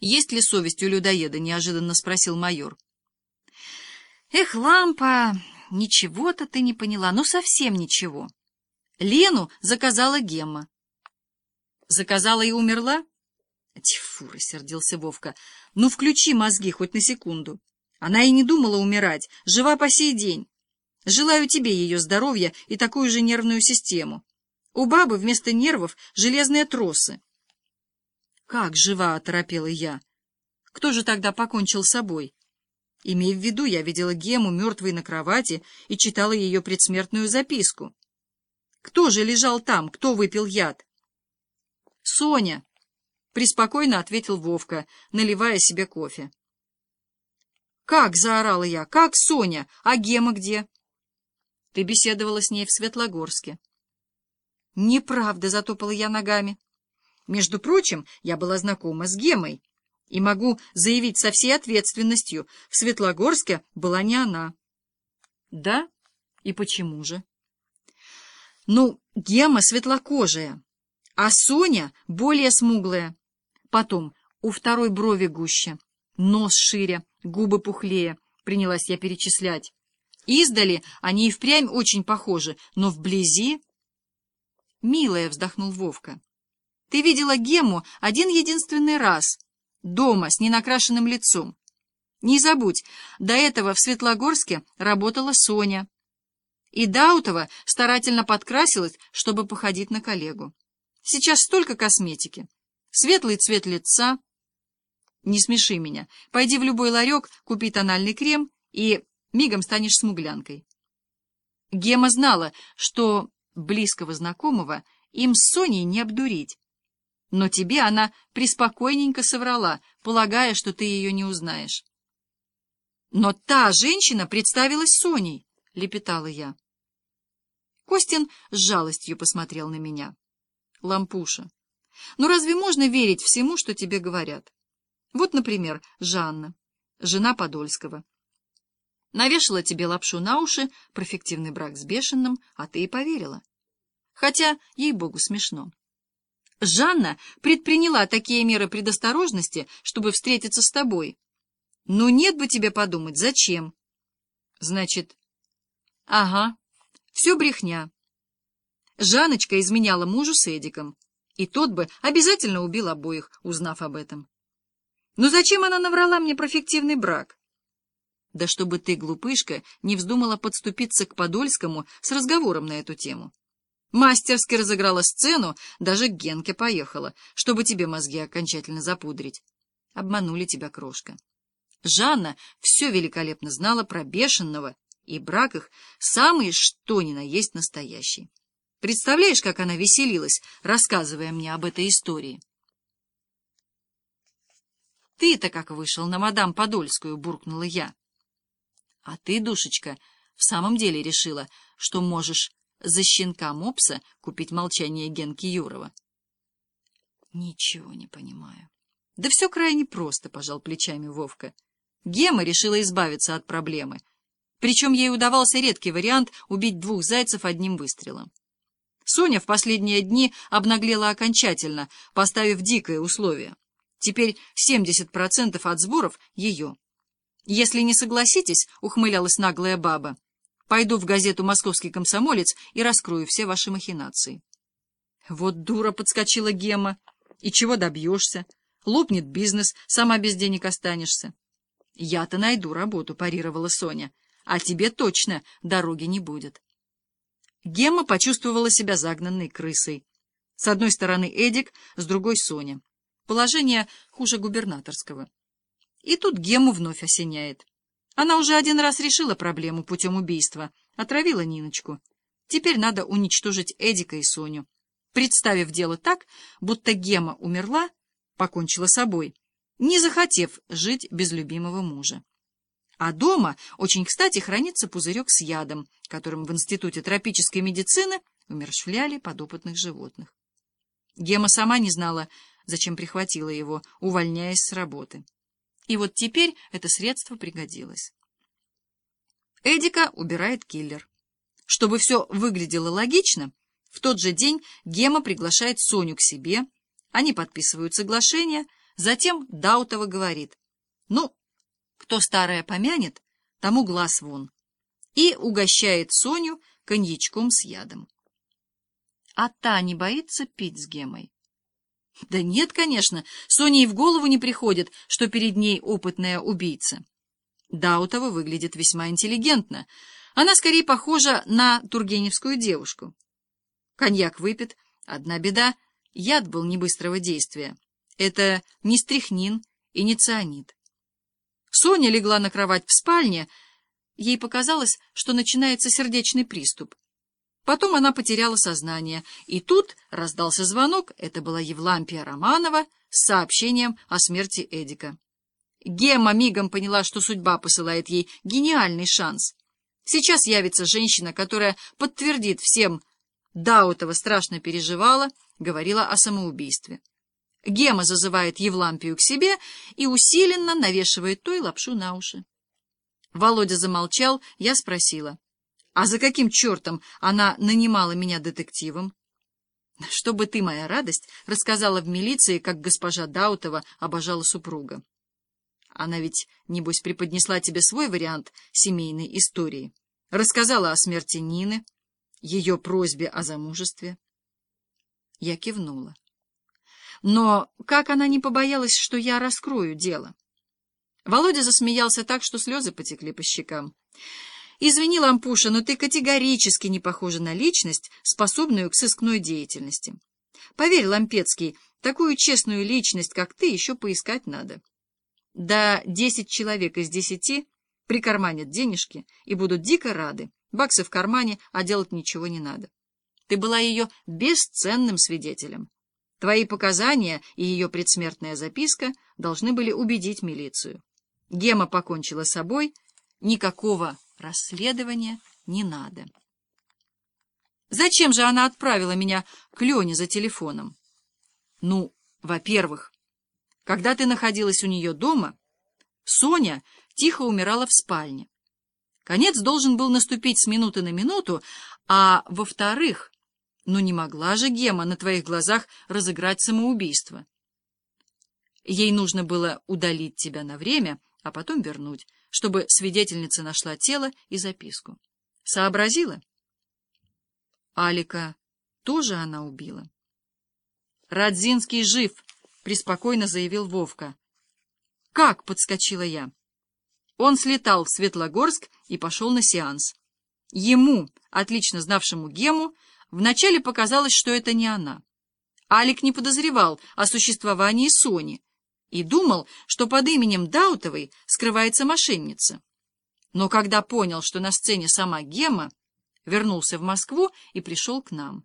Есть ли совесть у людоеда? — неожиданно спросил майор. Эх, лампа, ничего-то ты не поняла, ну совсем ничего. Лену заказала Гемма. Заказала и умерла? Тьфу, рассердился Вовка. Ну включи мозги хоть на секунду. Она и не думала умирать, жива по сей день. Желаю тебе ее здоровья и такую же нервную систему. У бабы вместо нервов железные тросы. Как жива, оторопела я. Кто же тогда покончил с собой? Имей в виду, я видела Гему мертвой на кровати и читала ее предсмертную записку. Кто же лежал там, кто выпил яд? Соня, преспокойно ответил Вовка, наливая себе кофе. «Как?» — заорала я. «Как Соня? А Гема где?» «Ты беседовала с ней в Светлогорске». «Неправда», — затопала я ногами. «Между прочим, я была знакома с Гемой, и могу заявить со всей ответственностью, в Светлогорске была не она». «Да? И почему же?» «Ну, Гема светлокожая, а Соня более смуглая. Потом, у второй брови гуще, нос шире, губы пухлее, принялась я перечислять. Издали они и впрямь очень похожи, но вблизи... «Милая», — вздохнул Вовка, — «ты видела Гему один единственный раз, дома, с ненакрашенным лицом. Не забудь, до этого в Светлогорске работала Соня. И Даутова старательно подкрасилась, чтобы походить на коллегу. Сейчас столько косметики. Светлый цвет лица, не смеши меня. Пойди в любой ларек, купи тональный крем, и мигом станешь смуглянкой. Гема знала, что близкого знакомого им с Соней не обдурить. Но тебе она приспокойненько соврала, полагая, что ты ее не узнаешь. Но та женщина представилась Соней, — лепетала я. Костин с жалостью посмотрел на меня. Лампуша, ну разве можно верить всему, что тебе говорят? Вот, например, Жанна, жена Подольского. Навешала тебе лапшу на уши про фиктивный брак с бешеным, а ты и поверила. Хотя, ей-богу, смешно. Жанна предприняла такие меры предосторожности, чтобы встретиться с тобой. Но нет бы тебе подумать, зачем? Значит, ага, все брехня. Жанночка изменяла мужу с Эдиком, и тот бы обязательно убил обоих, узнав об этом. Но зачем она наврала мне про фиктивный брак? Да чтобы ты, глупышка, не вздумала подступиться к Подольскому с разговором на эту тему. Мастерски разыграла сцену, даже к Генке поехала, чтобы тебе мозги окончательно запудрить. Обманули тебя, крошка. Жанна все великолепно знала про бешеного, и брак их самый что ни на есть настоящий. Представляешь, как она веселилась, рассказывая мне об этой истории? Ты-то как вышел на мадам Подольскую, буркнула я. А ты, душечка, в самом деле решила, что можешь за щенка мопса купить молчание Генки Юрова? Ничего не понимаю. Да все крайне просто, пожал плечами Вовка. Гема решила избавиться от проблемы. Причем ей удавался редкий вариант убить двух зайцев одним выстрелом. Соня в последние дни обнаглела окончательно, поставив дикое условие. Теперь 70% от сборов — ее. Если не согласитесь, — ухмылялась наглая баба, — пойду в газету «Московский комсомолец» и раскрою все ваши махинации. Вот дура подскочила Гема. И чего добьешься? Лопнет бизнес, сама без денег останешься. Я-то найду работу, парировала Соня. А тебе точно дороги не будет. Гемма почувствовала себя загнанной крысой. С одной стороны Эдик, с другой Соня. Положение хуже губернаторского. И тут Гему вновь осеняет. Она уже один раз решила проблему путем убийства, отравила Ниночку. Теперь надо уничтожить Эдика и Соню, представив дело так, будто Гема умерла, покончила собой, не захотев жить без любимого мужа. А дома очень кстати хранится пузырек с ядом, которым в Институте тропической медицины умершвляли подопытных животных. Гема сама не знала, зачем прихватила его, увольняясь с работы. И вот теперь это средство пригодилось. Эдика убирает киллер. Чтобы все выглядело логично, в тот же день Гема приглашает Соню к себе, они подписывают соглашение, Затем Даутова говорит, ну, кто старое помянет, тому глаз вон, и угощает Соню коньячком с ядом. А та не боится пить с Гемой? Да нет, конечно, Соне и в голову не приходит, что перед ней опытная убийца. Даутова выглядит весьма интеллигентно. Она скорее похожа на тургеневскую девушку. Коньяк выпит, одна беда — яд был не быстрого действия. Это не стрихнин и не цианид. Соня легла на кровать в спальне. Ей показалось, что начинается сердечный приступ. Потом она потеряла сознание, и тут раздался звонок, это была Евлампия Романова с сообщением о смерти Эдика. Гема мигом поняла, что судьба посылает ей гениальный шанс. Сейчас явится женщина, которая подтвердит всем, Даутова страшно переживала, говорила о самоубийстве. Гема зазывает Евлампию к себе и усиленно навешивает той лапшу на уши. Володя замолчал, я спросила, а за каким чертом она нанимала меня детективом? Чтобы ты, моя радость, рассказала в милиции, как госпожа Даутова обожала супруга. Она ведь, небось, преподнесла тебе свой вариант семейной истории. Рассказала о смерти Нины, ее просьбе о замужестве. Я кивнула. Но как она не побоялась, что я раскрою дело? Володя засмеялся так, что слезы потекли по щекам. «Извини, Лампуша, но ты категорически не похожа на личность, способную к сыскной деятельности. Поверь, Лампецкий, такую честную личность, как ты, еще поискать надо. Да десять человек из десяти прикарманят денежки и будут дико рады. Баксы в кармане, а делать ничего не надо. Ты была ее бесценным свидетелем. Твои показания и ее предсмертная записка должны были убедить милицию. Гема покончила с собой, никакого расследования не надо. Зачем же она отправила меня к Лене за телефоном? Ну, во-первых, когда ты находилась у нее дома, Соня тихо умирала в спальне. Конец должен был наступить с минуты на минуту, а во-вторых, ну не могла же Гема на твоих глазах разыграть самоубийство. Ей нужно было удалить тебя на время, а потом вернуть, чтобы свидетельница нашла тело и записку. Сообразила? Алика тоже она убила. Радзинский жив, преспокойно заявил Вовка. Как? подскочила я. Он слетал в Светлогорск и пошел на сеанс. Ему, отлично знавшему Гему, Вначале показалось, что это не она. Алик не подозревал о существовании Сони и думал, что под именем Даутовой скрывается мошенница. Но когда понял, что на сцене сама Гема, вернулся в Москву и пришел к нам.